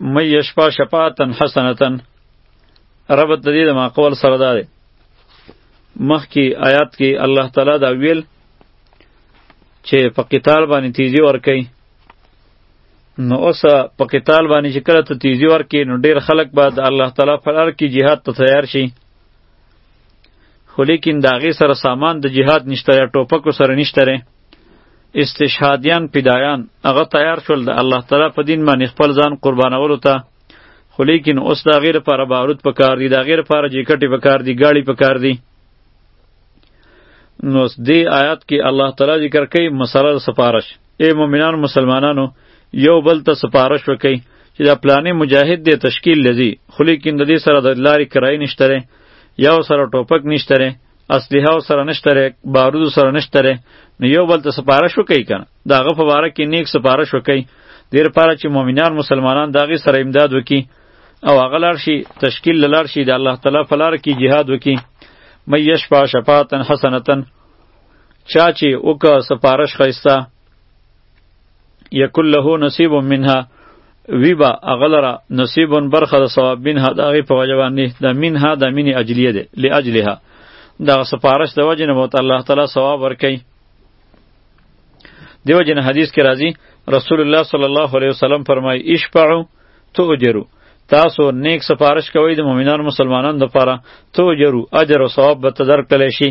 مې یشفا شفاعتن حسنتن ربط د دې د ماقول سره ده مخکې آیات کې الله تعالی دا ویل چې په قتال باندې تیزی ورکي نو اوس په قتال باندې چې کله ته تیزی ورکي نو ډیر خلک به د الله تعالی په لار کې jihad ته تیار شي خو لیکن د هغې سره سامان د جهاد نشته یا ټوپکو سره نشته استشهادیان پیدایان هغه تیار شول د الله تعالی په دین باندې خپل ځان قربانولو ته خو لیکن اوس دا غیر لپاره باروت پکار دی دا غیر لپاره جیکټې پکار دی گاړي پکار دی نو دې آیات کې الله تعالی ذکر کوي مسله سفارش اے مؤمنان مسلمانانو یو بل ته سفارش وکړي چې دا پلانې مجاهد دې تشکیل لذي خو لیکن د دې سره د لارې کرای نشته یا سره ټوپک نشته اسلحه سره نشته ری بارود سره نشته ری نو یو بل ته سپارښت وکړي کنه دا غ په باره کې نیک سپارښت وکړي دیر پاره چې مؤمنان مسلمانان داغي سره امداد وکړي او هغه لار شي تشکیل لار شي د الله تعالی په لار کې jihad وکړي مې یشفا شفاعتن حسنتن چا چې وکړه سپارښت خیسته یکل له نصیب منها ویبا اغلرا نصیب برخه د ثواب منها د هغې په وجه باندې د منها د مینې اجلیه دی لاجلها دغه سپارش د وجې نه به ورته الله تعالی ثواب ورکوي دیو جن حدیث کې راځي رسول الله صلی الله علیه وسلم فرمایي اشفعوا تؤجروا تاسو نیک سفارش کوئ د مؤمنانو مسلمانانو لپاره تؤجروا اجر او ثواب به ته درکړلی شي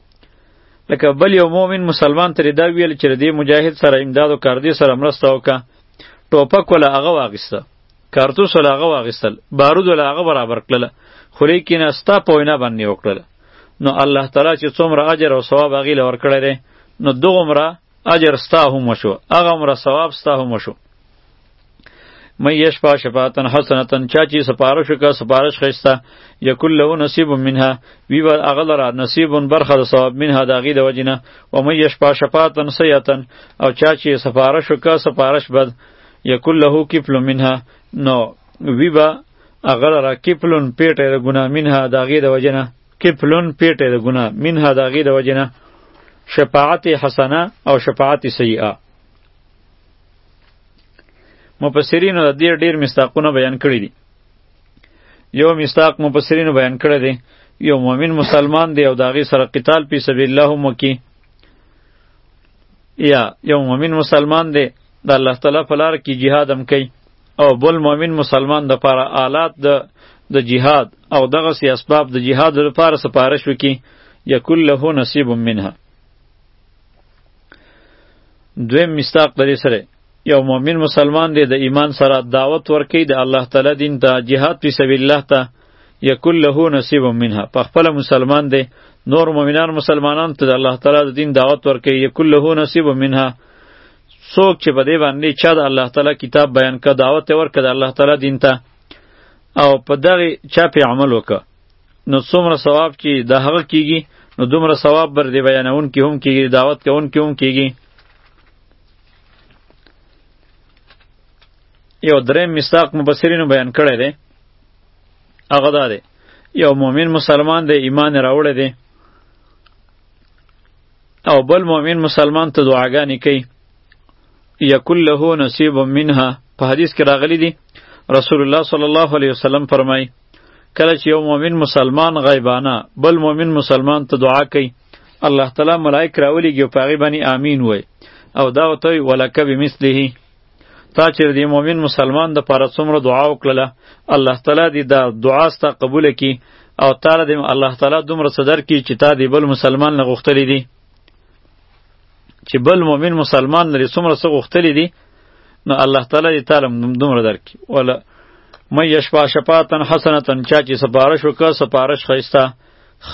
لکه بل یو مؤمن مسلمان ترې دا ویل چې دې مجاهد سره امداد او کاردې سره مرسته وکړه ټوپک ولا هغه واغسته کارتوس ولا هغه واغستل بارود ولا هغه برابر کړل خو لیکن استا په وینا باندې وکړل نو الله تعالی چې څومره اجر او ثواب هغې له ورکړی دی نو دغومره اجر ستا هم وشو هغه عمره ثواب ستا هم وشو مې یشفا شفاعتن حسنتن چا چې سپارش وکړه سپارش ښایسته یکل له نصیب منها وی به هغه لره نصیب برخه د ثواب منها د هغې د وجې نه و مې یشفا شفاعتن سیعتن او چا چې سپارش وکړه سپارش بد یکل له کفل منها نو وی به هغه لره کفلن پیټه د ګناه منها د هغې د وجې نه کپلون پیټه د ګنا منها دا غیر وجنه شفاعت حسنه او شفاعت سیئه مفسرین د دې ډیر مستاقونه بیان کړی دي یو مستاق مفسرین بیان کړی دی یو مؤمن مسلمان دی او داغه سره قتال په سبیل الله هم وکي یا یو مؤمن مسلمان دی د الله تعالی په لار کې jihad هم کوي او بل مؤمن مسلمان د پاره آلات د د جهاد او دغه سی اسباب د جهاد لپاره سپارش وکي یکل له نصیب منها دویم مستاق درې سره یو مؤمن مسلمان دی د ایمان سره دعوت ورکي د الله تعالی دین ته جهاد په سبیل الله ته یکل له نصیب منها په خپل مسلمان دی نور مؤمنان مسلمانان ته د الله تعالی د دین دعوت ورکي یکل له نصیب منها څوک چې په دې باندې چا د الله تعالی کتاب بیان کړ دعوت یې ورکړ د الله تعالی دین ته او په دغه چا پې عمل وکړ نو څومره ثواب چې د هغه کیږي نو دومره ثواب بر دې بیانون کې هم کیږي دعوت کوون کې هم کیږي یو درې مستاق مبصرینو بیان کړی دی هغه دا دی یو مؤمن مسلمان دی ایمان راوړی دی او بل مؤمن مسلمان ته دعاګانې کوي یکل له نصیب منها په حدیث کې راغلی دی رسول الله صلی الله علیه وسلم فرمای کله چې یو مؤمن مسلمان غیبانه بل مؤمن مسلمان ته دعا کوي الله تعالی ملائک راولېږي او په هغې باندې آمین وایي او دا ورته وایي ولکه بمثله تا چې د مؤمن مسلمان د پاره څومره دعا وکړله الله تعالی دې دا دعا ستا قبول کړي او تعالی دې الله تعالی دومره صدر کړي چې تا دې بل مسلمان نه غوښتلی دي چې بل مؤمن مسلمان لري څومره څه غوښتلی دي نو الله تعالی دې تعالی دومره درکړي ولا مې یشفا شفاعتن حسنتن چا چې سپارش وکړه سپارش خیسته خ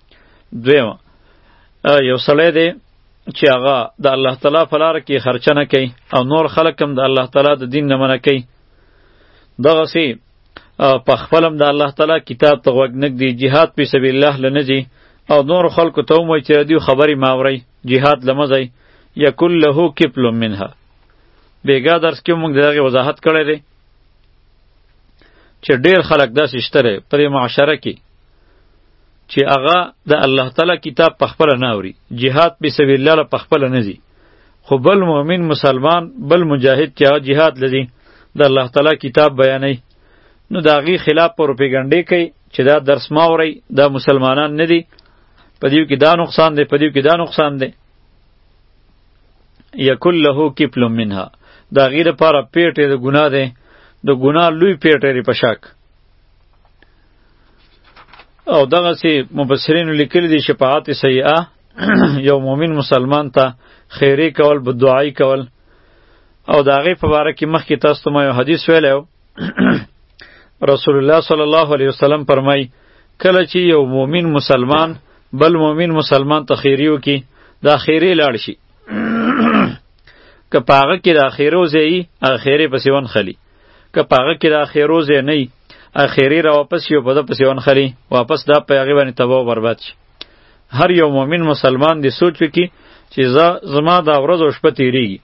دویم یو سړی دی چې هغه د الله تعالی په لار کې خرچه نه کوي او نور خلک هم د الله تعالی د دین نه منع کوي دغسې په خپل هم د الله تعالی کتاب ته غوږ نږدي جهاد په سبیل الله لنه ځي او نور خلکو ته وموي چې دوی خبرې ماورئ جهاد لمه ځئ یکل له کپل منها بیګا درس کې موږ دغه وضاحت کړی دی چې ډیر خلک داسې شته په دې معاشره کې چې هغه د الله تعالی کتاب په خپل نه اوري جهاد په سبیل الله په خپل نه دي خو بل مؤمن مسلمان بل مجاهد چې هغه جهاد لدی د الله تعالی کتاب بیانوي نو د هغې خلاف پروپیګنډې کوي چې دا درس ما اورئ دا مسلمانان نه دي په دیو کې دا نقصان دی په دیو کې دا نقصان دی یکل له کپل منها دا هغې دپاره پیټې د ګناه دی د ګناه لوی پیټې دی په شک او دغه سي مبصرین لیکلی دي شفاعت سیئه یو مؤمن مسلمان ته خیری کول بدعای کول او دا غي په باره کې مخکې تاسو ته ما یو حدیث ویلو رسول الله صلی الله علیه وسلم فرمای کله چې یو مؤمن مسلمان بل مؤمن مسلمان ته خیری وکي دا خیری لاړ شي که پاغه کې د اخیرو ځای اخیره پسې ون خلی که په هغه کې د اخیرو ځای نه وي اخیري راواپس یو په ده پسې ونښلي واپس دا په هغې باندې تباه او برباد شي هر یو مؤمن مسلمان دې سوچ وکړي چې زه زما دا ورځ او شپه تیریږي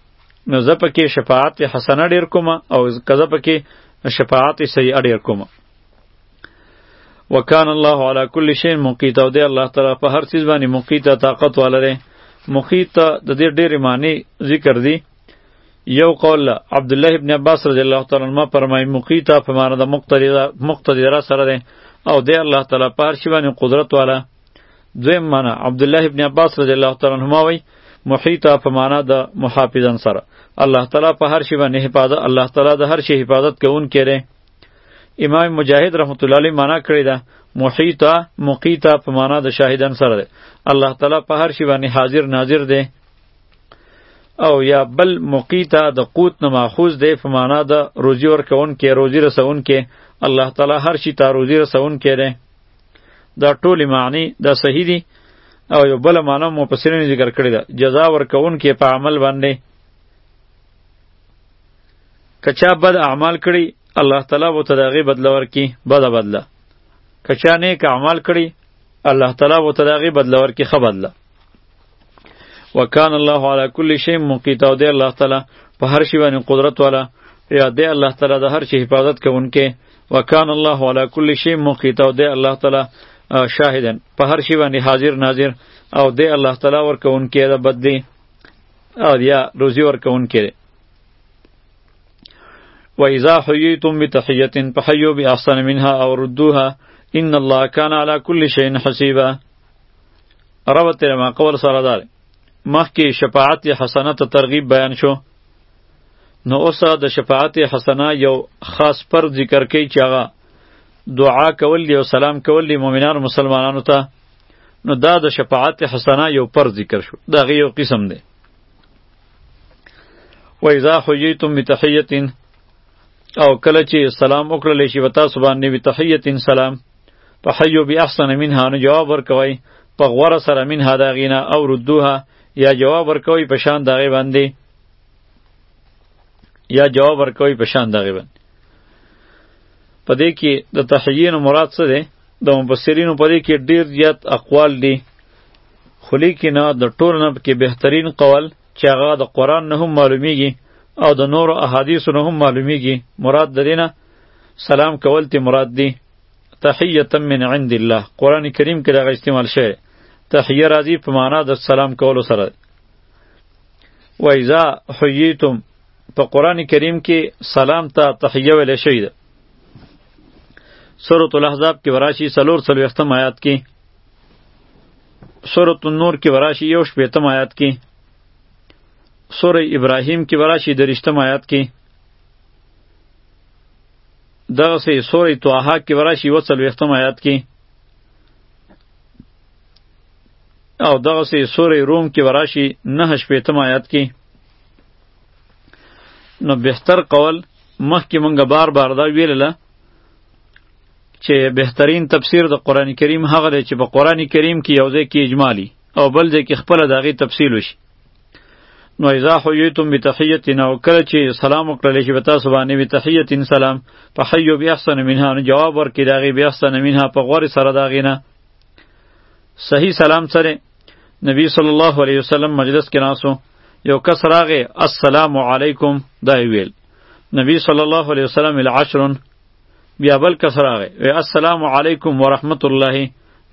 نو زه پکې شفاعت حسنه ډیر کوم او که زه پکې شفاعت سیئه ډیر کوم وکان الله علی کل شی مقیت او دی الله تعالی په هر چیز باندې مقیت طاقت ولري مقیت د دې ډېرې معنی ذکر دي یو قول له عبدالله ابن عباس رضی الله تعالی عنهما فرمایي مقیتا په معنا د مقتدره مقتدره سره دی او دی الله تعالی په هر شي باندې قدرت والا دویم معنا عبدالله ابن عباس رضی الله تعالی عنهما وایي محیطه په معنا د محافظن سره الله تعالی په هر شی باندې حفاظت الله تعالی د هر شی حفاظت کوون کړي امام مجاهد رحمت الله علیه معنا کړی ده محیطه مقیطه په معنا د شاهدان سره ده الله تعالی په هر شی باندې حاضر ناظر ده او یا بل مقیتا د قوت نه ماخوذ دی په معنا د روزی ورکون کې روزی رسون کې الله تعالی هر شي ته روزی رسون کې دی دا ټول معنی دا صحیح دي او یو بل معنا مو په سرینه ذکر کړی دا جزا ورکون کې په عمل باندې کچا بد اعمال کړی الله تعالی وو تداغي بدل ورکی بد بدله کچا نیک اعمال کړی الله تعالی وو تداغي بدل ورکی خبر بدله وکان الله علی کل شی مقیتا او دی الله تعالی په هر شی باندې قدرت والا یا دی الله تعالی د هر شی حفاظت کوونکې وکان الله علی کل شی مقیتا او دی الله تعالی شاهدن په هر شی باندې حاضر ناظر او دی الله تعالی ورکوونکې د بدلی او یا روزی ورکوونکې و اذا حییتم بتحیه فحیوا باحسن منها او ردوها ان الله کان علی کل شی حسیبا ربط یې ما قول سره دار مخکې شفاعت حسنه ته ترغیب بیان شو نو اوس د شفاعت حسنه یو خاص پر ذکر کوي چې هغه دعا کول دی او سلام کول دی مؤمنانو مسلمانانو ته نو دا د شفاعت حسنه یو پر ذکر شو دا غي یو قسم دی و اذا حییتم بتحیه او کله چې سلام وکړل شي وتا سبحان نبی تحیه سلام فحیو بی احسن منها نو جواب ورکوي په غوره سره منها دا غینا او ردوها یا جواب ورکوي په شان دغه باندې یا جواب ورکوي په شان دغه باندې په دې کې د تحیین مراد څه دی د مفسرینو په دې کې ډیر زیات اقوال دي خو لیکنه د ټولو نه کې بهترین قول چې هغه د قرآن نه هم معلومیږي او د نورو احادیثو نه هم معلومیږي مراد د دینه سلام کول تی مراد دی تحیه من عند الله قرآن کریم کې دغه استعمال شوی تحیه راځي په معنا د سلام کولو سره و اذا حییتم په قرآن کریم کې سلام ته تحیه ویل شوی ده سورة الاحزاب کې وراشي څلور څلوېښتم آیات کې سورة النور کې وراشي یو شپېتم آیات کې سورة ابراهیم کې وراشي درشتم آیات کې دغه سي سورې توها کې ورشي وصل وختم آیات کې او دغه سي سورې روم کې ورشي نه شپېتم آیات کې نو بهتر قول مخکې مونږ بار بار دا ویلله چې بهترین تفسیر د قران کریم هغه دی چې په قران کریم کې یو ځای کې اجمالی او بل ځای کې خپل داغي تفصیل وشي نو اذا حییتم بتحیه نو کله چې سلام وکړل شي وتا سبحانه بتحیه سلام فحیو باحسن منها نو جواب ورکړي داغي باحسن منها په غور سره داغي نه صحیح سلام سره نبی صلی الله علیه وسلم مجلس کې ناسو یو کس راغی السلام علیکم دا ویل نبی صلی الله علیه وسلم العشرن بیا بل کس راغی وی السلام علیکم ورحمت الله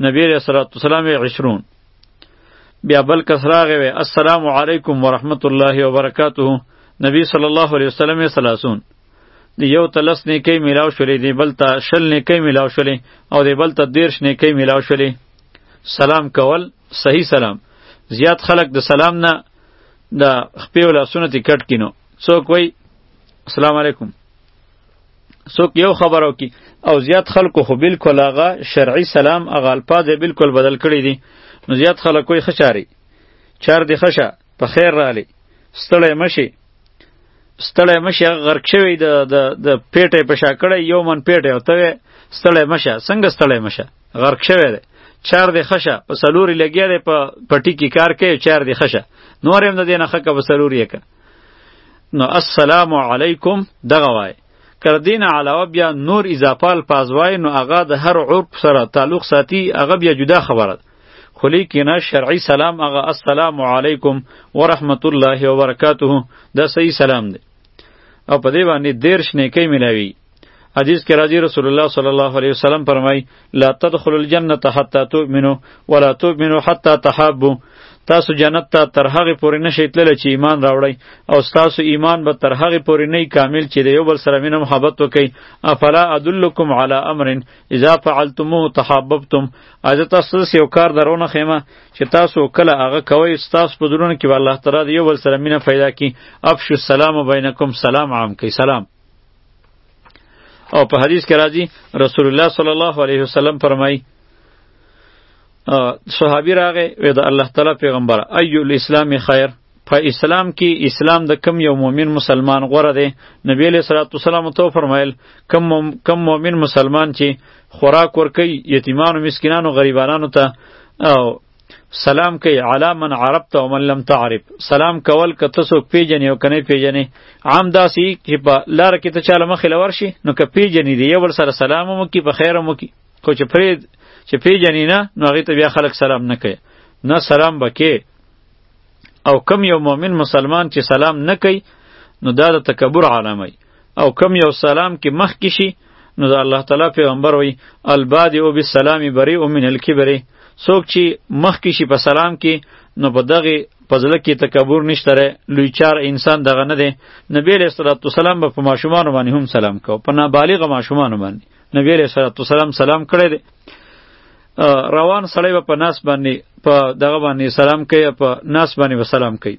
نبی علیہ الصلوۃ والسلام 20 بیا بل کس راغی وی السلام علیکم ورحمت الله وبرکاته نبی صلی الله علیه وسلم 30 دی یو تلس نیکی میلاو شولې دی بل ته شل نیکی میلاو شولې او دی بل ته دیرش نیکی میلاو شولې سلام کول صحیح سلام زیات خلق د سلام نه د خپې ولاسونه تی کټ کینو څوک وای السلام علیکم څوک یو خبرو کی او زیات خلکو خو بالکل هغه شرعي سلام هغه الفاظ بالکل بدل کړی دي نو زیات خلک کوئی خچاري چار دی خشه په خیر رالی ستړی مشي ستړی مشي هغه غرق شوی د د د پیټه په شا کړی یو من پیټه او ته ستړی مشه څنګه ستړی مشه غرق شوی دی چار دی خشه په سلوري لګیا دی په پټی کې کار کوي چار دی خشه نور هم د دې نه خکه په سلوري یې نو السلام علیکم دغه وای کر دین علاوه بیا نور اضافه الفاظ وای نو هغه د هر عرف سره تعلق ساتي هغه بیا جدا خبره خو لیکنه شرعي سلام هغه السلام علیکم ورحمت الله وبرکاته دا صحیح سلام دی او په دې باندې دیرش نیکۍ ملاوي حدیث کې راځي رسول الله صلی الله علیه وسلم فرمای لا تدخل الجنه حتا تؤمنو ولا تؤمنو حتا تحابو تاسو جنت ته تر هغه پورې نشئ تللی چې ایمان راوړی او تاسو ایمان به تر هغه پورې نه کامل چې د یو بل سره مینه محبت وکړئ افلا ادلکم علی امر اذا فعلتموه تحاببتم از تاسو یو کار درونه خیمه چې تاسو کله هغه کوئ تاسو په درونه کې الله تعالی د یو بل سره مینه پیدا کړي افشو السلام بینکم سلام عام کړئ سلام او په حدیث کې راځي رسول الله صلی الله علیه وسلم فرمایي صحابي راغې وې د الله تعالی پیغمبر ایو الاسلام خیر په اسلام کې اسلام د کم یو مؤمن مسلمان غوره دی نبی علیہ الصلوۃ والسلام تو فرمایل کم کم مؤمن مسلمان چې خوراک ورکي یتیمانو مسکینانو غریبانو ته او سلام کوي علا من عربت او من لم تعرف سلام کول که ته څوک پیژنې او که نه پیژنې عام داسې چې په لاره کې ته چاله مخې لور شي نو که پیژنې دی یو بل سره سلام هم وکړي په خیر هم وکړي خو چې پرې چې پیژنې نه نو هغې ته بیا خلک سلام نه کوي نه سلام به کې او کم یو مؤمن مسلمان چې سلام نه کوي نو دا د تکبر علامه او کم یو سلام کې مخ کې شي نو د الله تعالی پیغمبر وی البادئ بالسلام بریء من الکبر څوک چې مخ کې شي په سلام کې نو په دغه پزله کې تکبر نشته ره لوی چار انسان دغه نه دی نبی علیہ الصلوۃ والسلام په ماشومان باندې هم سلام کو په نابالغ ماشومان باندې نبی علیہ الصلوۃ والسلام سلام کړی دی روان سړی به په ناس باندې په دغه باندې سلام کوي په ناس باندې به سلام کوي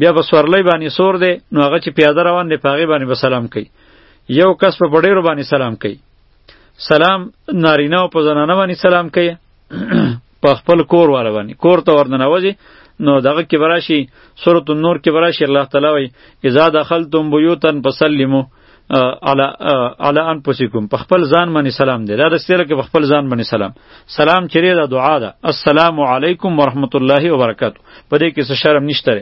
بیا په سورلۍ باندې سور دی نو هغه چې پیاده روان دی په هغې باندې به سلام کوي یو کس په ډېرو باندې سلام کوي سلام نارینه او په زنانه باندې سلام کوي په خپل کور والا باندې کور ته ورننوځي نو دغه کې براشي سورۃ النور کې براشي الله تعالی وایي اذا دخلتم بیوتا فسلموا علی علی انفسکم په خپل ځان باندې سلام دی دا د ستیره کې په خپل ځان باندې سلام سلام چیرې دا دعا ده السلام علیکم ورحمت الله وبرکاتو په دې کې څه شرم نشته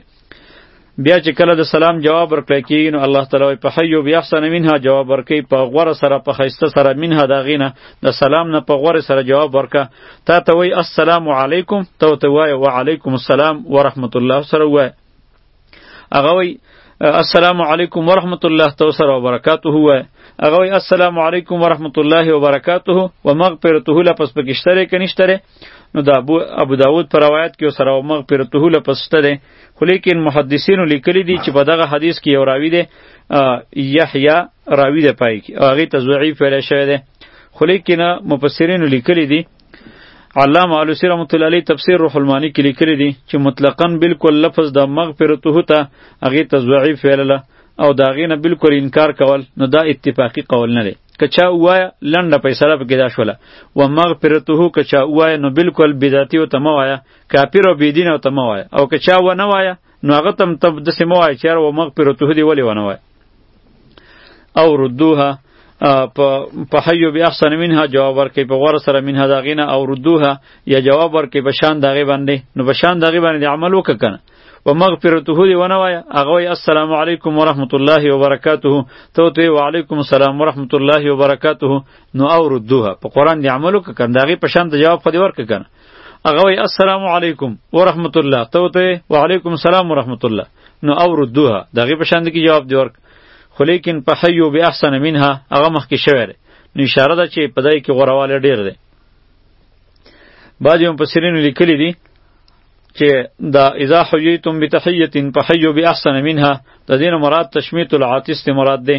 بیا چې کله د سلام جواب ورکړی کیږي نو الله تعالی په حیو بیا احسن منها جواب ورکړي په غوره سره په خیسته سره منها دا غینه د سلام نه په غوره سره جواب ورکا تا ته وای السلام علیکم تو ته وای وعلیکم السلام ورحمت الله سره وای هغه وی السلام علیکم ورحمت الله توسر وبرکاته هو هغه وی السلام علیکم ورحمت الله وبرکاته و مغفرته لپس پکشتره کنيشتره نو دا ابو ابو داود پر روایت کې سره او مغفرته له پسته ده خو لیکن محدثینو لیکلی دي چې په دغه حدیث کې یو راوی ده یحیی راوی ده پای کې هغه ته ضعیف ویل شوی ده خو لیکن مفسرینو لیکلی دي علامه علوسی رحمت الله علیه تفسیر روح المانی کې لیکلی دی چې مطلقاً بالکل لفظ د مغفرته ته هغې ته ضعیف ویلله او د هغې نه بالکل انکار کول نو دا اتفاقی قول نه دی که چا ووایه لنډه فیصله پکې دا شوله و مغفرته که چا ووایه نو بالکل بدعتي ورته مه وایه کافر او بېدین ورته مه وایه او که چا ونه وایه نو هغه ته هم ته داسې مه وایه چې یاره و مغفرته دې ولې ونه وایه او ردوها په حیو بی احسن منها جواب ورکړي په غوړه سره منها دا غینه او ردوها یا جواب ورکړي په شان دغه باندې نو په شان دغه باندې عمل وککنه و مغفرته دی ونه وای هغه وای السلام علیکم ورحمت الله وبرکاته تو ته وعلیکم السلام ورحمت الله وبرکاته نو او ردوها په قران دی عمل وککنه دغه په شان د جواب خو دی ورککنه هغه وای السلام علیکم ورحمت الله تو ته وعلیکم السلام ورحمت الله نو او ردوها د هغې په شان دی کې جواب دی ورک خو لیکن په حیو به احسن منها هغه مخکې شوی دی نو اشاره ده چې په دای کې غوروالی ډېر دی بعضې مفسرینو لیکلي دي چې دا اذا حییتم بتحیه په حیو به احسن منها د دې نه مراد تشمیت العاطس دی مراد دی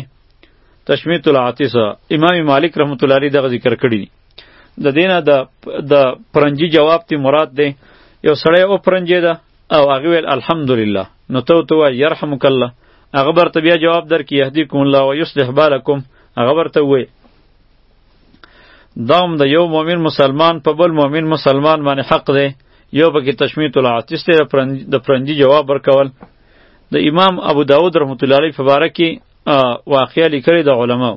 تشمیت العاطس امام مالک رحمت الله علیه دغه ذکر کړی دی د دینه د د پرنجي جواب تی مراد دی یو سړی او پرنجي ده او هغه ویل الحمدلله نو ته ورته وایه یرحمک الله هغه برته بیا جواب درکړي یهدیکم الله و یصلح بالکم هغه برته وایي دا هم د یو مؤمن مسلمان په بل مؤمن مسلمان باندې حق دی یو پکې تشمیت العاطس دی د پرندي جواب ورکول د امام ابو داود رحمت الله علیه په باره کې واقعیا لیکلې د علماو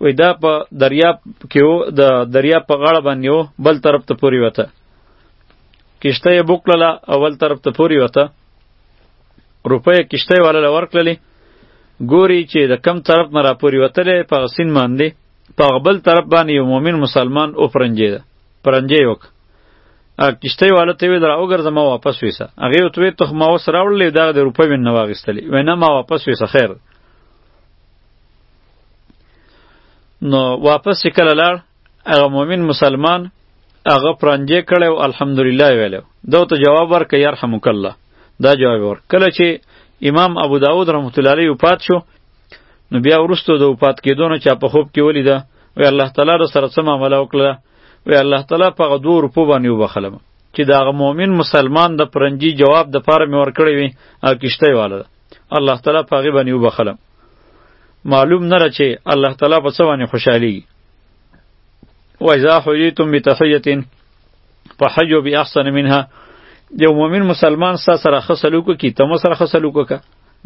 وای دا په دریاب کې و د دریاب په غاړه باندې و بل طرف ته پورې وته کشته یې بوک کړله اول طرف ته پورې وته روپۍ کشته یې والا له ورکړلې ګوري چې د کم طرف نه راپورې وتلې په هغه سین باندې په هغه بل طرف باندې یو مؤمن مسلمان وپرنجېده پرنجې یې وکړه کشته یې والا ته یې ویل راوګرځه ما واپس ویسه هغې ورته ویل ته خو ما اوس راوړلې دغه د روپۍ مې نه واخیستلې وایي نه ما واپس ویسه خیر نو واپس چې کله لاړ هغه مؤمن مسلمان هغه پرنجې کړی او الحمدلله ویلی ده ته جواب ورکړه یرحمک الله دا جواب ور کله چې امام ابو داود رحمت الله علیه وفات شو نو بیا ورستو د وفات کېدو نه چا په خوب کې ولیده وی الله تعالی را سره څه معامله وکړه وی الله تعالی په هغه دوه روپو باندې وبخلم چې د هغه مؤمن مسلمان د پرنجي جواب د پاره مې ورکړی وي او کشته واله الله تعالی په هغه باندې وبخلم معلوم نه را چې الله تعالی په څه باندې خوشحالي و اذا حییتم بتحیه فحیوا باحسن منها یو مؤمن مسلمان ستا سره ښه سلوک وکړي ته مو سره ښه سلوک وکړه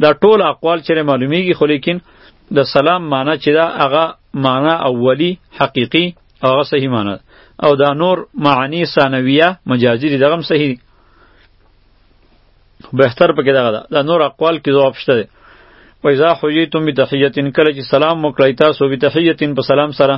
دا ټول اقوال چې معلومیږي خو لیکن د سلام معنی چې دا هغه معنی اولی حقیقی او هغه صحیح معنی او دا نور معنی ثانویه مجازی دغه هم صحیح خو بهتر پکې دغه ده دا نور اقوال کې ځواب شته دی و اذا حییتم بتحیتن کله چې سلام وکړی تاسو بتحیتن په سلام سره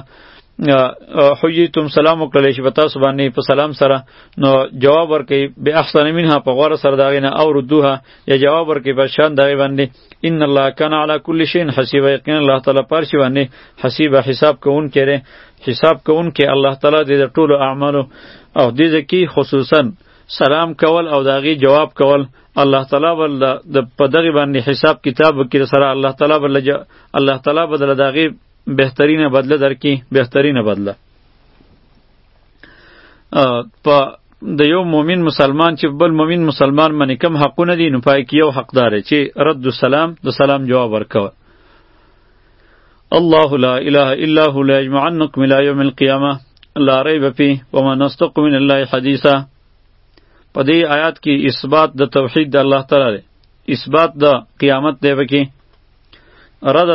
حییتم سلام وکړی شي په تاسو باندې په سلام سره نو جواب ورکړي به احسن منها په غوړه سره داغې نه او ردوها یا جواب ورکړي په شان داغې باندې ان الله کان علی کل شیء حسیب یقینا الله تعالی پر شی باندې حسیب حساب کوون کړي حساب کوون کې الله تعالی دې ټولو اعمالو او دې ځکه خصوصا سلام کول او داغي جواب کول الله تعالی بل د پدغه باندې حساب کتاب وکړي سره الله تعالی بل الله تعالی بدل داغي بهترینه بدله درکې بهترینه بدله په د یو مؤمن مسلمان چې بل مؤمن مسلمان باندې کم حقونه دي نو پای کې یو حقدار چې رد السلام د سلام جواب ورکوه الله لا اله الا هو لا يجمعنكم الى يوم القيامه لا ريب فيه وما نصدق من الله حديثا په دې آیات کې اثبات د توحید د الله تعالی دی اثبات د قیامت دی پکې رد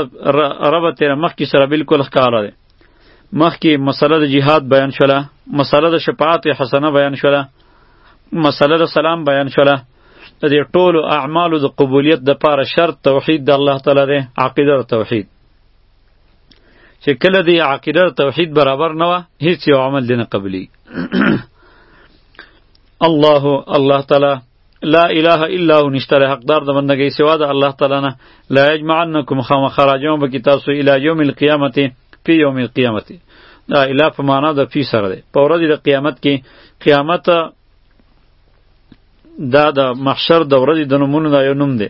رب تیر مخ کې سره بالکل ښکاره دی مخ کې مسله د جهاد بیان شوله مسله د شفاعت حسنه بیان شوله مسله د سلام بیان شوله د دې ټولو اعمالو د قبولیت د پاره شرط توحید د الله تعالی دی عقیده او توحید چې کله دی عقیده او توحید برابر نه وه هیڅ یو عمل دی نه قبلی الله الله تعالی لا اله الا هو نشته له حقدار د بندګۍ سوا د الله تعالی نه لا یجمعنکم خامخراجون به کتاب سو الی یوم القیامت فی یوم القیامت دا اله په معنا د فی سره ده په ورځ د قیامت کې قیامت دا د محشر د ورځې د نومونو دا یو نوم دی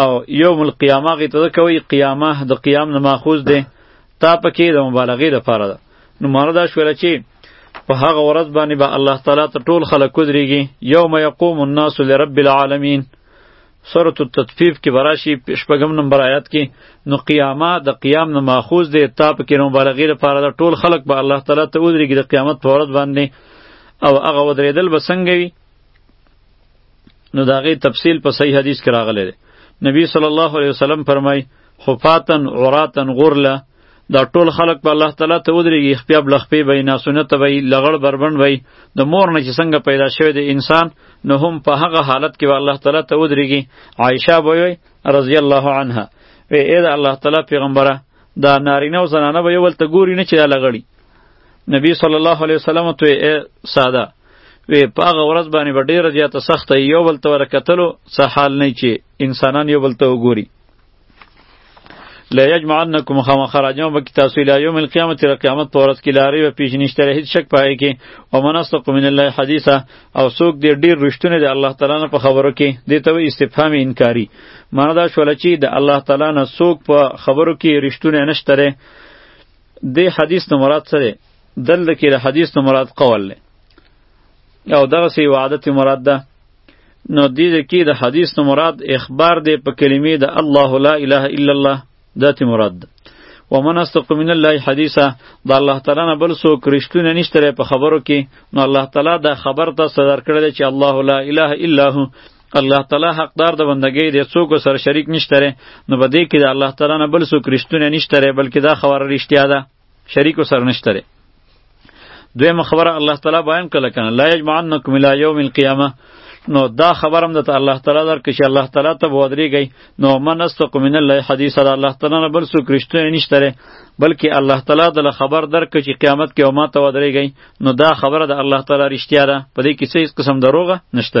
او یوم القیامه هغې ته ځکه وایي قیامه د قیام نه ماخوذ دی تا پکې د مبالغې لپاره ده نو مانا دا شوله چې په هغه ورځ باندې به با الله تعالی ته ټول خلک ودرېږي یوم یقوم الناس لرب العالمین سورة التطفیف کې براشي شپږم نمبر آیات کې نو قیامه د قیام نه ماخوذ دی تا په کې نو مبالغې لپاره د ټول خلق به الله تعالی ته ودرېږي د قیامت په ورځ باندې او هغه ودرېدل به څنګه وي نو د هغې تفصیل په صحیح حدیث کې راغلی دی نبی صلی الله علیه وسلم فرمایي خفاتن عراتن غرله دا ټول خلق به الله تعالی ته ودرېږي خپیا بل خپې به ناسونه ته وي لغړ بربند وي د مور نه چې څنګه پیدا شوی د انسان نو هم په هغه حالت کې به الله تعالی ته ودرېږي عایشه به وي رضی الله عنها وی اې د الله تعالی پیغمبره دا نارینه او زنانه به یو بل ته ګوري نه چې دا لغړي نبی صلی الله علیه وسلم ته یې ساده وی په هغه ورځ باندې به ډېره زیاته سخته یو بل ته ورکتلو څه حال نه چې انسانان یو بل ته وګوري لا یجمعنکم خامخراجم به تاسو الی یوم القیامت تر قیامت پورس کی لاری و پیش نشته هیڅ شک پای کی او منصق من الله حدیثا او سوک دی ډیر رښتونه دی الله تعالی نه په خبرو کی دی ته استفهام انکاری معنی دا شول چی د الله تعالی نه سوک په خبرو کی رښتونه نشته دی حدیث نو مراد سره دل کې حدیث نو مراد قول او دغه سی وعدت مراد ده نو دې ځای کې د حدیث نه مراد اخبار دی په کلمې د الله لا اله الا الله دا تی مراد ده ومن استق من الله حدیثا د الله تعالی نه بل څوک رښتونه نشته په خبرو کې نو الله تعالی دا خبر ته صدر کړی دی چې الله لا اله الا هو الله تعالی حقدار د بندګۍ دی څوک سر شریک نشته نو بده کې د الله تعالی نه بل څوک رښتونه نشته بلکې دا خبره رښتیا ده شریکو سره نشته دی دویمه خبره الله تعالی بیان کړه کنه لا یجمعنکم الی یوم القیامه نو دا خبرم د الله تعالی در کشي الله تعالی ته ودرېږي نو من استق من الله حدیث دا الله تعالی نه بل څوک رښتونه نشته بلکې الله تعالی د خبر در کشي قیامت کې او ما ته ودرېږي نو دا خبره د الله تعالی رښتیا ده په دې کې هیڅ قسم دروغه نشته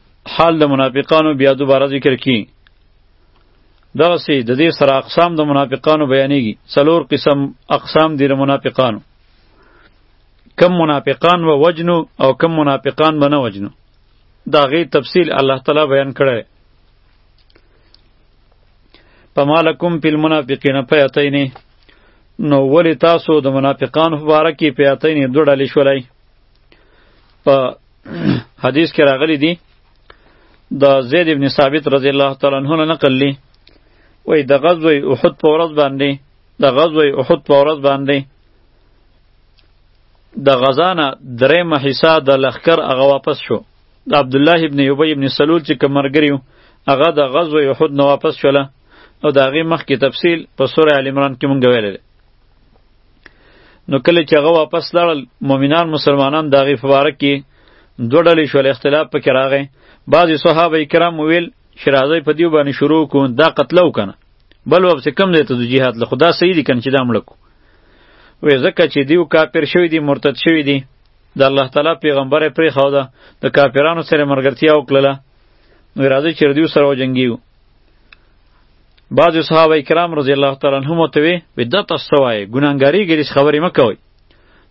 حال د منافقانو بیا دوباره ذکر کی دغه سي د دې سره اقسام د منافقانو بیانېږي څلور قسم اقسام دي د منافقانو کم منافقان و وجنو او کم منافقان به نه وجنو دا غي تفصیل الله تعالی بیان کړی پمالکم فی المنافقین فیتین نو ولی تاسو د منافقانو په باره کې پیتین دوه ډلې شولای په حدیث کې راغلی دی د زید ابن ثابت رضی الله تعالی عنہ نه نقل لی وای د غزوه احد په ورځ باندې د غزوه احد په ورځ باندې د غزانه درې محیسا د لخر هغه واپس شو د عبد الله ابن ابی ابن سلول چې کمرګریو هغه د غزوه احد نه واپس شوله او د هغې مخکې تفصیل په سوره ال عمران کې مونږ ویلی نو کله چې هغه واپس لاړل مؤمنان مسلمانان د هغې په باره کې دوه ډلې شول اختلاف پکې راغی بعضې صحابه کرام وویل چې راځئ په دیو باندې شروع کړو دا قتلو که نه بل واپسې کم دی ته د جهاد له خو دا صحیح دي که نه چې دا مړه کړو وی ځکه چې دیو کافر شوی دی مرتد شوی دی د الله تعالی پیغمبر یې پرېښوده د کافرانو سره ملګرتیا وکړله نو راځئ چې ردیو سره وجنګیږو بعضې صحابه کرام رضی الله تعالی عنهم ورته وی وی دا تاسو څه وایې ګناهګاري ګري خبرې مه کوئ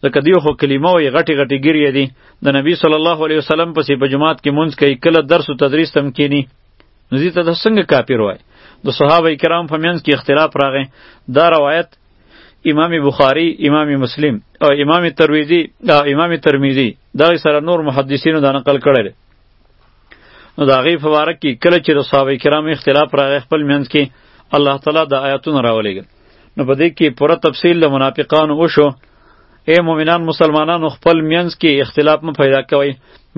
ځکه دیو خو کلمه وایي غټې غټې ګرې دي د نبی صلی الله علیه وسلم پسې په جماعت کې مونځ کوي کله درس و تدریس ته هم کیني نو دې ته د څنګه کافر وایي د صحابه کرام په منځ کې اختلاف راغی دا روایت امام بخاری امام مسلم او امام ترمذی او امام ترمذی دا سره نور محدثینو دا نقل کړی نو دا غي فبارک کی کله چې د صحابه کرام اختلاف راغی خپل منځ کې الله تعالی د آیاتونه راولېږل نو په دې کې پوره تفصیل د منافقانو وشو اے مؤمنان مسلمانانو خپل مینس کې اختلاف مه پیدا کوئ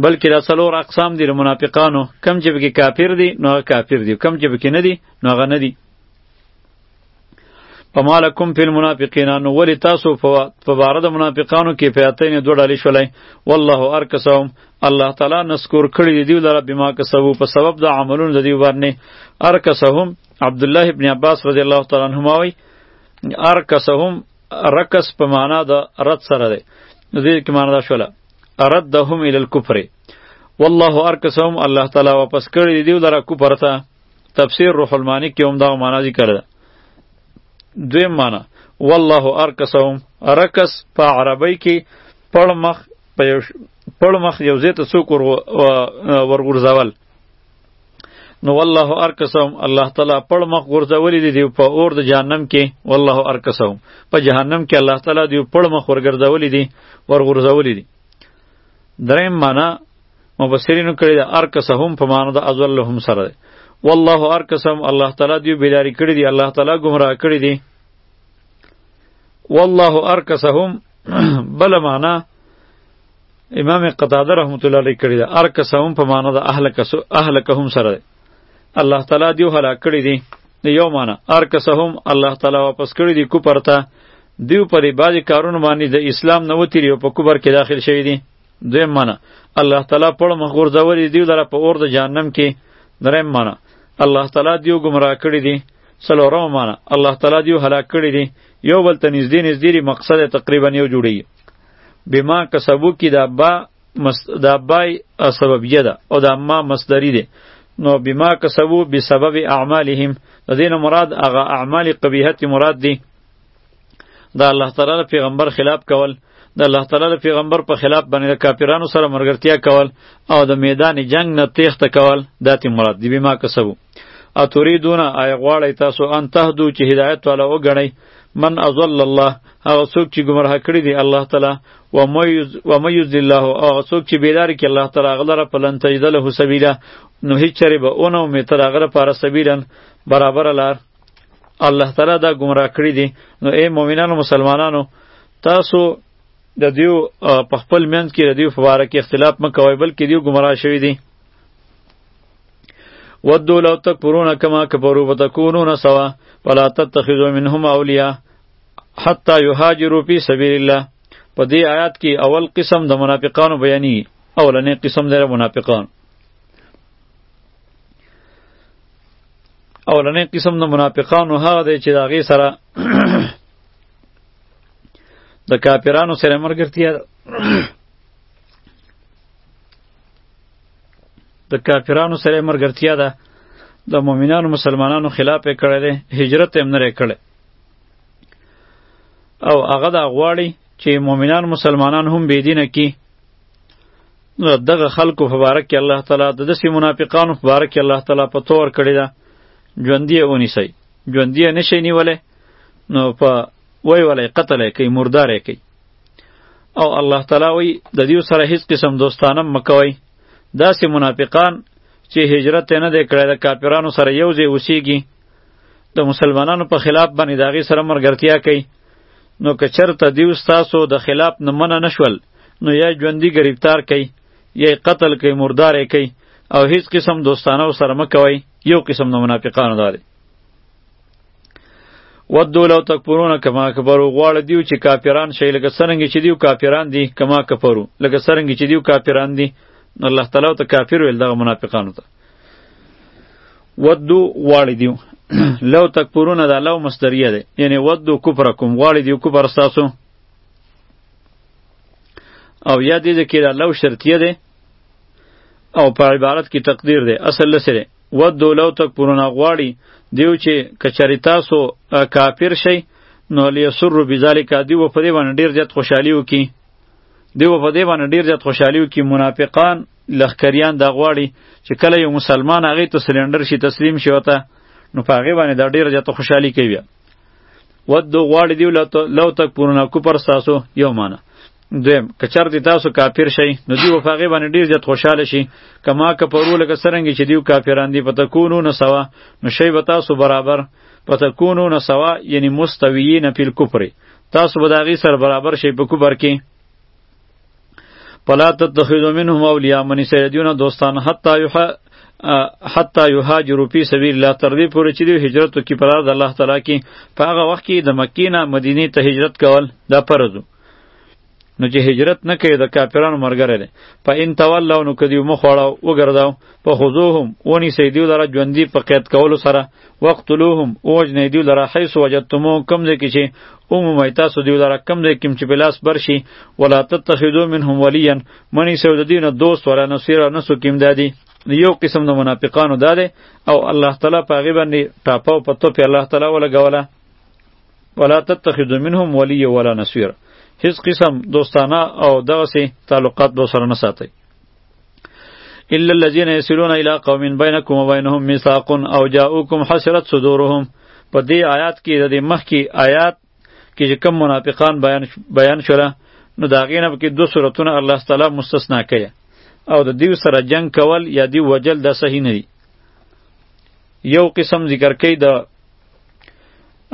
بلکې دا څلور اقسام دي د منافقانو کم چې پکې کافر دي نو هغه کافر دي کم چې پکې نه دي نو هغه نه دي فما لکم فی المنافقین نو ولی تاسو په بار د منافقانو کې پیاتین دوه ډلې شولای والله ارکسهم الله تعالی نسکور کړی دی دیو لره بما کسبو په سبب د عملونو د دیو باندې ارکسهم عبد الله ابن عباس رضی الله تعالی عنهما وی ارکسهم رکس په معنا د رد سره دی نو دې کې معنا دا شوله ردهم الی الکفر والله ارکسهم الله تعالی واپس کړی دی دیو لره کفر ته تفسیر روح المانی کې هم دا معنا ذکر ده دویم معنا والله ارکسهم ارکس په عربی کې پړ مخ په یو پړ مخ یو زیت څوک ورغورځول نو والله ارکسهم الله تعالی پړ مخ ورځولې دي دی په اور د جهنم کې والله ارکسهم په جهنم کې الله تعالی دی پړ مخ ورګرځولې دي ورغورځولې دي دریم معنا مفسرینو کړی د ارکسهم په معنا د ازلهم سره دی والله ارکسهم الله تعالی دی بیلاری کړی دی الله تعالی گمراه کړی دی والله ارکسهم بل معنا امام قتاده رحمت الله علیه کړی دی ارکسهم په معنا د اهلکهم سره دی الله تعالی دیو هلاک کړی دی د یو معنی هر کس هم الله تعالی واپس کړی دی کوپر ته دیو پر بعضی کارونه باندې د اسلام نه وتی او په کوبر کې داخل شوی دی دویم معنی الله تعالی په مخ غورځولې دیو لره په اور د جهنم کې دریم معنی الله تعالی دیو گمراه کړی دی څلورم معنی الله تعالی دیو هلاک کړی دی یو بل ته نږدې نږدې مقصد تقریبا یو جوړیږي بما کسبو کې دا با مست دا بای سببیه ده او دا ما مصدری ده نو بما کسبو بسبب اعمالهم د دین مراد هغه اعمال قبیحت مراد دي دا الله تعالی پیغمبر خلاف کول د الله تعالی پیغمبر په خلاف باندې د کافرانو سره مرګرتیا کول او د میدان جنگ نه تیښته کول داتې مراد دی بما کسبو اتوریدون آیا غواړی تاسو ان تهدو چې هدایت والا وګڼئ من اضل الله هغه څوک چې ګمراه کړی دی الله تعالی و میز الله هغه څوک چې بیلار کې الله تعالی غلره پلن تجد له سبیلا نو هیڅ چری به اونو می تر غره پار سبیلن برابر لار الله تعالی دا ګمراه کړی دی نو ای مؤمنانو مسلمانانو تاسو د دیو په خپل منځ کې د دیو په اړه کې اختلاف مکوئ بلکې دیو ګمراه شوی دی ودو لو تکفرون کما کفروا وتكونون سوا فلا تتخذوا منهم اولیاء حتی یهاجروا فی سبیل الله په دې آیات کې اول قسم د منافقانو بیانې اولنې قسم د منافقان اولنې قسم د منافقانو هغه دی چې د هغې سره د کافرانو سره مرګرتیا د کافرانو سره مرګرتیا ده د مؤمنانو مسلمانانو خلاف یې کړی دی هجرت یې هم نه کړی او هغه دا غواړي چې مؤمنان مسلمانان هم بېدینه کړي نو دغه خلکو په باره کې الله تعالی د داسې منافقانو په باره کې الله تعالی په تور کړې ده ژوندي یې ونیسئ ژوندي یې نشئ نیولی نو په وی ولی قتل یې کوي مردار یې کوي او الله تعالی وایي د دیو سره هیڅ قسم دوستانه مه کوئ داسې منافقان چې هجرت نه دی کړی د کافرانو سره یو ځای اوسیږي د مسلمانانو په خلاف باندې د هغې سره ملګرتیا کوي نو که چرته دیو ستاسو د خلاف نه منع نشول نو یا ژوندي ګرفتار کوي یا قتل کوي مردار کوي او هیڅ قسم دوستانه سره مه کوئ یو قسم د منافقانو دا دی ودو لو تکفرون کما کفرو غواړه دیو چې کافران شي لکه سرنګ چې دیو کافران دي کما کفرو لکه سرنګ چې دیو کافران دي نو الله تعالی ته کافر ویل دغه منافقانو ته ودو غواړه دیو لو تکفرون دا لو مصدریه ده یعنی ودو کفرکم غواړه دیو کفر تاسو او یا دې کې دا لو شرطیه ده او په عبارت کې تقدیر ده اصل لسره ودو لو تکفرون غواړي دیو چې کچری تاسو کافر شئ نو لیسر بذالک دیو په دې باندې ډیر زیات خوشحالي وکي دیو په دې باندې ډیر زیات خوشحالي وکي منافقان لخکریان دا غواړي چې کله یو مسلمان هغه ته سلندر شي تسلیم شي وته نو په هغه باندې دا ډیر زیات خوشحالي کوي ودو غواړي دی لو تک پورونه کو پر تاسو یو معنی دویم که چرته تاسو کافر شئ نو دی وفاغه باندې ډیر زیات خوشاله شي کما که پرو لکه سرنګ چې دیو کافران دی پته کونو نه سوا نو شی به تاسو برابر پته کونو نه سوا یعنی مستویین فی الکفر تاسو به داغي سره برابر شئ په کوبر کې پلا تتخذو منهم اولیاء منی سیدیون دوستان حتی یح حتی یهاجروا فی سبیل الله تر دې پورې چې دوی هجرت وکړي په لار د الله تعالی کې په هغه وخت کې د مکې نه مدینې ته هجرت کول دا فرض نو چې هجرت نه کوي د کافرانو مرګره دی په ان تولو نو کدی مخ وړه وګرځاو په خذوهم ونی سیدیو دره ژوندۍ په قید کولو سره وقتلوهم اوجنه دیو لره حیث وجدتمو کم ځای کې چې عمومي تاسو دیو لره کم ځای کې چې بلاس برشي ولا تتخذو منهم ولیا منی سو د دینه دوست ولا نصير نه سو کیم دادی یو قسم د منافقانو داده او الله تعالی په غی باندې ټاپاو په تو په الله تعالی ولا غولا ولا تتخذو منهم ولیا ولا نصير هیڅ قسم دوستانه او دغه سي تعلقات به سره نه ساتي الا الذين يسلون الى قوم بينكم وبينهم ميثاق او جاءوكم حسرت صدورهم په دې آیات کې د مخکې آیات کې چې کم منافقان بیان بیان شوه نو دا غینه کې دوه صورتونه الله تعالی مستثنا کړي او د دیو سره جنگ کول یا دی وجل د صحیح نه دی یو قسم ذکر کوي د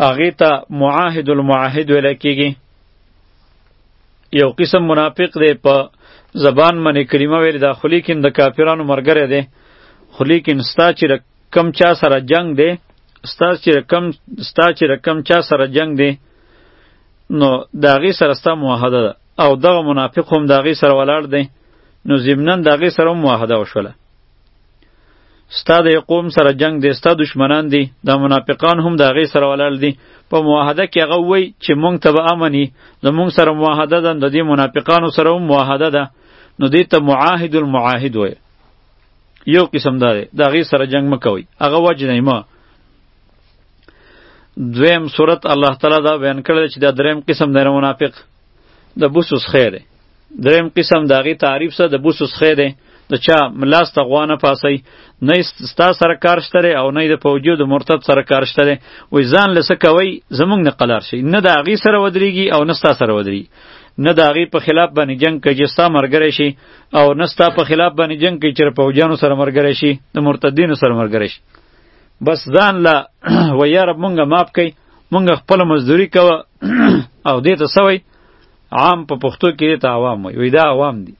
اغه ته معاهد المعاهد ویل کیږي یو قسم منافق دی په زبان باندې کلمه ویل دا خو لیکن د کافرانو مرګره دی خو لیکن ستا چې کم چا سره جنگ دی ستا چې کم ستا چې کم چا سره جنگ دی نو داغي سره ستا معاهده ده او دغه منافق هم داغي سره ولاړ دی نو ضمنن داغي سره معاهده وشوله ستا د قوم سره جنگ دی ستا دشمنان دی دا منافقان هم د هغې سره ولاړ دي په معاهده کې هغه وایي چې مونږ ته به امني زمونږ سره معاهده ده د دې منافقانو سره هم معاهده ده نو دې ته معاهد المعاهد وایي یو قسم دا دی د هغې سره جنگ مه کوئ هغه وجنئ مه دویم صورت الله تعالی دا بیان کړی چې دا دریم قسم دی منافق د بوسوس خیر دی دریم قسم د هغې تعریف سره د بوسوس خیر دی د چا ملاس ته غوا نه پاسئ نه ستا سره کار شته دی او نه د پوجیو د مرتد سره کار شته دی وایي ځان له څه کوئ زموږ نه قلار شئ نه د هغې سره ودرېږي او نه ستا سره ودرېږي نه د هغې په خلاف باندې جنګ کوي چې ستا ملګری شي او نه ستا په خلاف باندې جنګ کوي چې پوجیانو سره ملګری شي د مرتدینو سره ملګری شي بس ځان له ویاره مونږه ماف کوي مونږ خپل مزدوری کوه او دې ته سوی عام په پښتو کې ته عوام وي وی دا عوام دي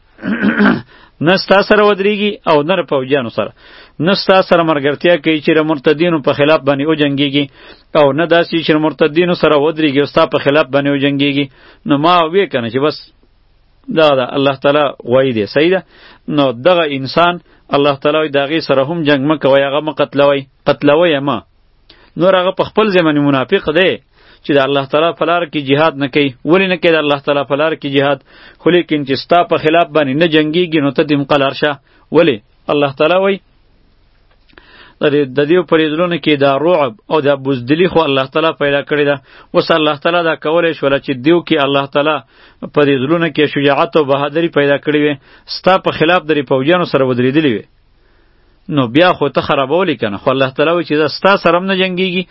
نه ستا سره ودرېږي او نه پوجانو سره نه ستا سره مرګرتیا کوي چې مرتدینو په خلاف باندې وجنګیږي او نه داسې چې مرتدینو سره ودرېږي او ستا په خلاف باندې وجنګیږي نو ما وې کنه چې بس دا دا الله تعالی غوي دی صحیح ده نو دغه انسان الله تعالی دغه سره هم جنگ مکوي هغه مقتلوي قتلوي ما نور هغه په خپل ځای باندې منافق دی چې د الله تعالی په لار کې جهاد نه کوي ولې نه کوي د الله تعالی په لار کې جهاد خو لیکن چې ستا په خلاف باندې نه جنګیږي نو ته دې مقلار شه ولې الله تعالی وایي د دې پرېدلونه کې دا رعب او دا بزدلی خو الله تعالی پیدا کړی دا اوس الله تعالی دا کولای شو چې دیو کې الله تعالی پرېدلونه کې شجاعت او بهادری پیدا کړی وي ستا په خلاف درې پوجانو سره ودرېدلی وي نو بیا خو ته خرابولی کنه خو الله تعالی و چې دا ستا سره هم نه جنگیږي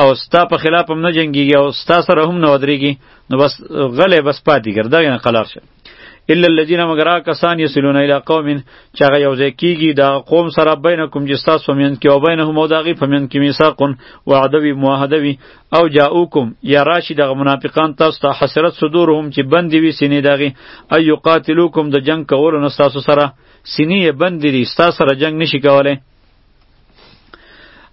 او ستا په خلاف هم نه جنگیږي او ستا سره هم نه ودرېږي نو بس غلې بس پاتې ګر دغه نه قلار شه الا الذين مگر کسان یسلون الی قوم چې هغه یو ځای کیږي دا قوم سره بینکم چې تاسو مین کې او بینهم او داغي فمن کې میثاقون وعده وی معاهده وی او جاءوکم یا راشي دغه منافقان تاسو ته حسرت صدورهم چې بندي وی سینې داغي ایو قاتلوکم د جنگ کولو نه تاسو سره سینې یې بندې دي ستا سره جنګ نشي کولی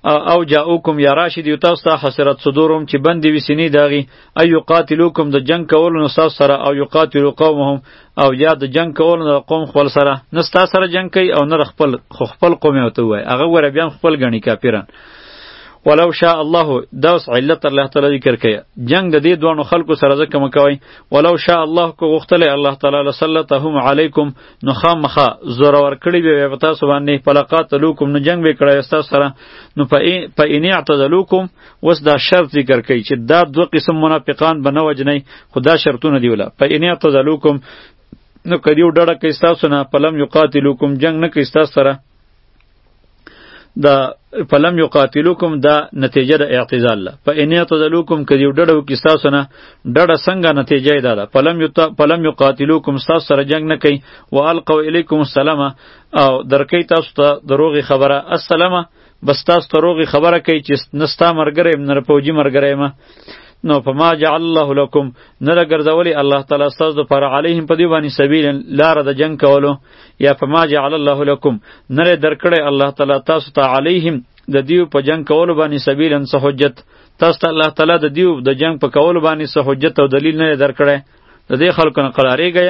او جاءوکم یا راشد یو تاسو ته حسرت صدورهم چې بندې وي سینې د هغې ای یقاتلوکم د جنګ کولو نه ستاسو سره او یقاتلو قومهم او یا د جنګ کولو نه قوم خپل سره نه ستا سره جنګ کوي او نه خپل خو خپل قوم یې ورته ووایي هغه وره بیا خپل ګڼي کافران ولو شاء الله دا اوس علت الله تعالی ذکر کړي جنگ د دې دوه خلکو سره ځکه مکوي ولو شاء الله کو غختله الله تعالی لسلطهم علیکم نو خامخا زور ور کړی به په تاسو باندې پلقات لوکم نو جنگ به کړی تاسو سره نو په ان اعتذلوکم وس دا شرط ذکر کوي چې دا دوه قسم منافقان بنه وجنی خدا شرطونه دی ولا په ان اعتذلوکم نو کدیو ډړه کې تاسو نه پلم یقاتلوکم جنگ نه کې تاسو سره دا فلم یقاتلوکم دا نتیجه د اعتزال ده په ان اعتزلوکم کدی ډډه وکي تاسو نه ډډه څنګه نتیجه ده دا فلم یت فلم یقاتلوکم تاسو سره جنگ نه کوي والقوا الیکم السلام او درکې تاسو ته دروغي خبره السلام بس تاسو ته دروغي خبره کوي چې نستا مرګره نه پوجي مرګره ما نو په ما جعل الله لكم نه لګرځولي الله تعالی تاسو پر علیهم په دی باندې سبیل لار د جنگ کولو یا فما جعل الله لكم نره درکړی الله تعالی تاسو ته علیهم د دیو په جنگ کولو باندې سبیلن څه حجت تاسو ته الله تعالی د دیو د جنگ په کولو باندې څه حجت او دلیل نه درکړی د دې خلکو نه قلاریږي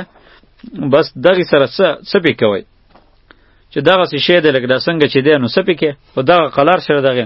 بس دغه سره څه څه پی کوي چې دغه څه شه د لګدا څنګه چې دی نو څه پی کې او دغه قلار سره دغه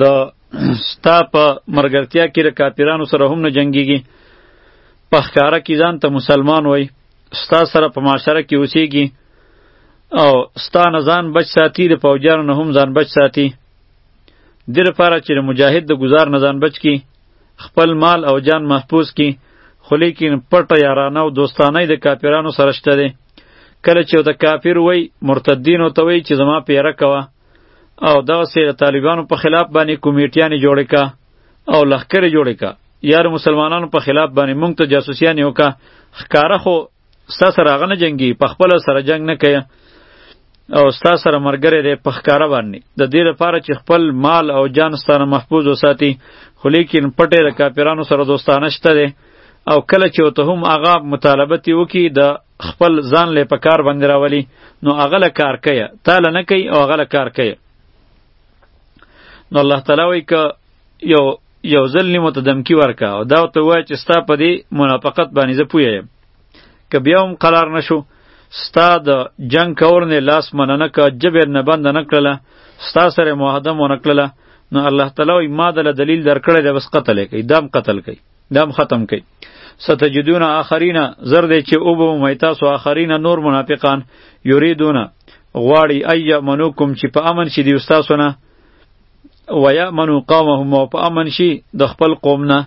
د ستا په مرګرتیا کې د کافرانو سره هم نه جنگیږي په ښکاره کې ځان ته مسلمان وای ستا سره په معاشره کې اوسیږي او ستا نه ځان بچ ساتي د پوجانو نه هم ځان بچ ساتي د لپاره چې د مجاهد د گزار نه ځان بچ کی خپل مال او جان محفوظ کی خو لیکن پټه یارانه او دوستانه د کافرانو سره شته دی کله چې د کافر وای مرتدین او ته وای چې زما پیره کوه او دغه سره طالبانو په خلاف باندې کمیټیانې جوړې کا او لخکرې جوړې کا یار مسلمانانو په خلاف باندې مونږ ته جاسوسیانې وکا خکاره خو ستا سره هغه نه جنګي په خپل سره جنگ نه کوي او ستا سره مرګره دی په ښکاره باندې د دې لپاره چې خپل مال او جان ستانه محفوظ وساتي خو لیکن پټې د کاپیرانو سره دوستانه شته دی او کله چې ته هم هغه مطالبه تی وکي د خپل ځان له په کار باندې راولي نو هغه له کار کوي تا له نه کوي او هغه له کار کوي نو الله تعالی وایي که یو یو ځل نیمو ته دمکی ورکه او دا ته وایي چې ستا په دې منافقت باندې زه پوه یم که بیا هم قرار نشو ستا د جنگ کول نه لاس مننه که جبر نه بند نه کړله ستا سره معاهده مو نه کړله نو الله تعالی ما دله دلیل درکړی دی بس قتل یې کوي دام قتل کوي دام ختم کئ ستجدون آخرین زر دی چې او به مومئ تاسو آخرین نور منافقان یریدون غواړي ای منوکم چې په امن شي دی استاسو نه و یامنو قومهم او په امن شي د خپل قوم نه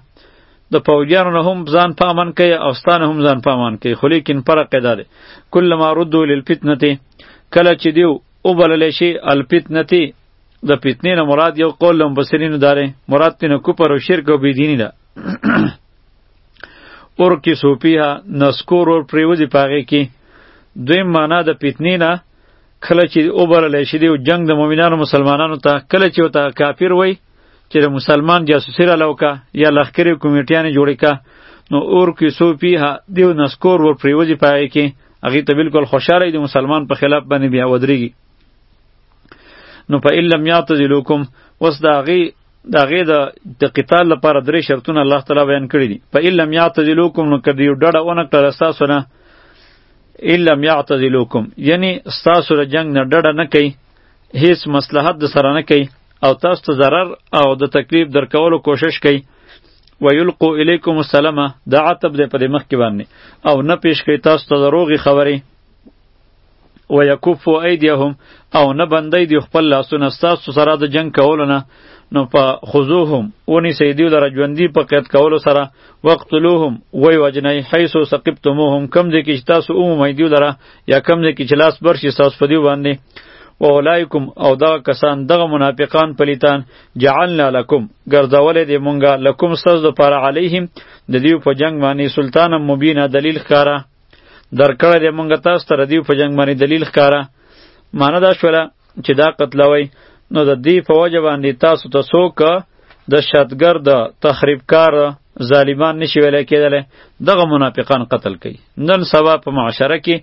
د پوجانو نه هم ځان په امن کوي او ستانه هم ځان په امن کوي خو لیکن فرق دا دی کله ما ردو للفتنه کله چې دیو او بلل شي الفتنه د فتنې نه مراد یو قول له مبصرینو داره مراد تینه کوپر او شرک او بيدینی ده اور کی سوپیها نسکور اور پریوزی پاغه کی دویم معنا د فتنې نه کله چې او بلل شي دی جنگ د مؤمنانو مسلمانانو ته کله چې وته کافر وای چې د مسلمان جاسوسی را لوکا یا لخکری کمیټیانې جوړی کا نو اور کی سوپیها دیو نسکور ور پریوزی پاغه کی هغه ته بالکل خوشاله دی مسلمان په خلاف باندې بیا ودرېږي نو په علم یعتزلوکم اوس د هغې د هغې د د قتال لپاره درې شرطونه الله تعالی بیان کړي دي په علم یعتزلوکم نو که یو ډډه ونه کړله ستاسو نه علم یعتزلوکم یعنی ستاسو د جنګ نه ډډه نه کوي هیڅ مصلحت د سره نه کوي او تاسو ته ضرر او د تکلیف درکولو کوشش کوي ویلقو الیکم السلام دا عتب دی په دې مخکې باندې او نه پیش کوي تاسو ته دروغې خبرې و یکفو ایدیهم او نه بندی دی خپل لاسونه ستاسو سره د جنگ کولو نه نو په خذوهم ونی سیدیو لره ژوندی په قید کولو سره وقتلوهم وی وجنی حیث سقبتموهم کم دی کی تاسو اوم میدیو لره یا کم دی کی چلاس برشی تاسو پدیو باندې و اولایکم او دغه کسان دغه منافقان پلیتان جعلنا لکم ګرځولې دی مونږه لکم سز د پر علیهم د دیو په جنگ باندې سلطان مبینه دلیل ښکاره درکړه دې مونږ تاسو ته ردیو په جنگ باندې دلیل ښکاره معنی دا شوله چې دا قتلوي نو د دې په وجه باندې تاسو ته څوک د شتګر د تخریبکار ظالمان نشي ویلای کېدلی دغه منافقان قتل کوي نن سبا په معاشره کې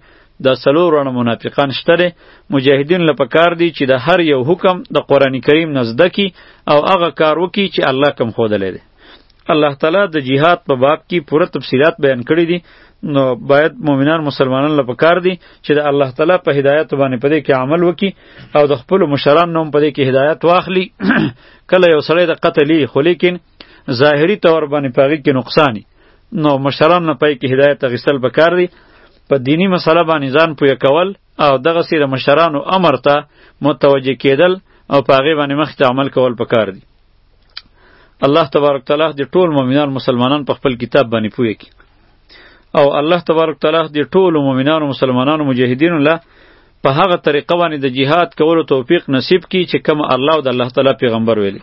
د سلور رڼه منافقان شته دی مجاهدین له پکار دی چې د هر یو حکم د قران کریم نزدکی او هغه کار وکي چې الله کم خودلې دی الله تعالی د جهاد په باب کې پوره تفصيلات بیان کړی دي نو باید مؤمنان مسلمانان لپاره کار دي چې د الله تعالی په هدایت باندې پدې کې عمل وکړي او د خپل مشران نوم پدې کې هدایت واخلي کله یو سړی د قتلی خو لیکن ظاهری تور باندې پاږي کې نقصانی نو مشران نه پای کې هدایت غسل بکار دي په دینی مسله باندې ځان پوی کول او دغه سره مشرانو امر ته متوجه کېدل او پاغه باندې مخ ته عمل کول پکار دي الله تبارک تعالی د ټول مؤمنان مسلمانان په خپل کتاب باندې پوهه کی او الله تبارک تعالی د ټول مؤمنان او مسلمانانو مجاهدینو له په هغه طریقه باندې د جهاد کولو توفیق نصیب کی چې کوم الله او د الله تعالی پیغمبر ویلی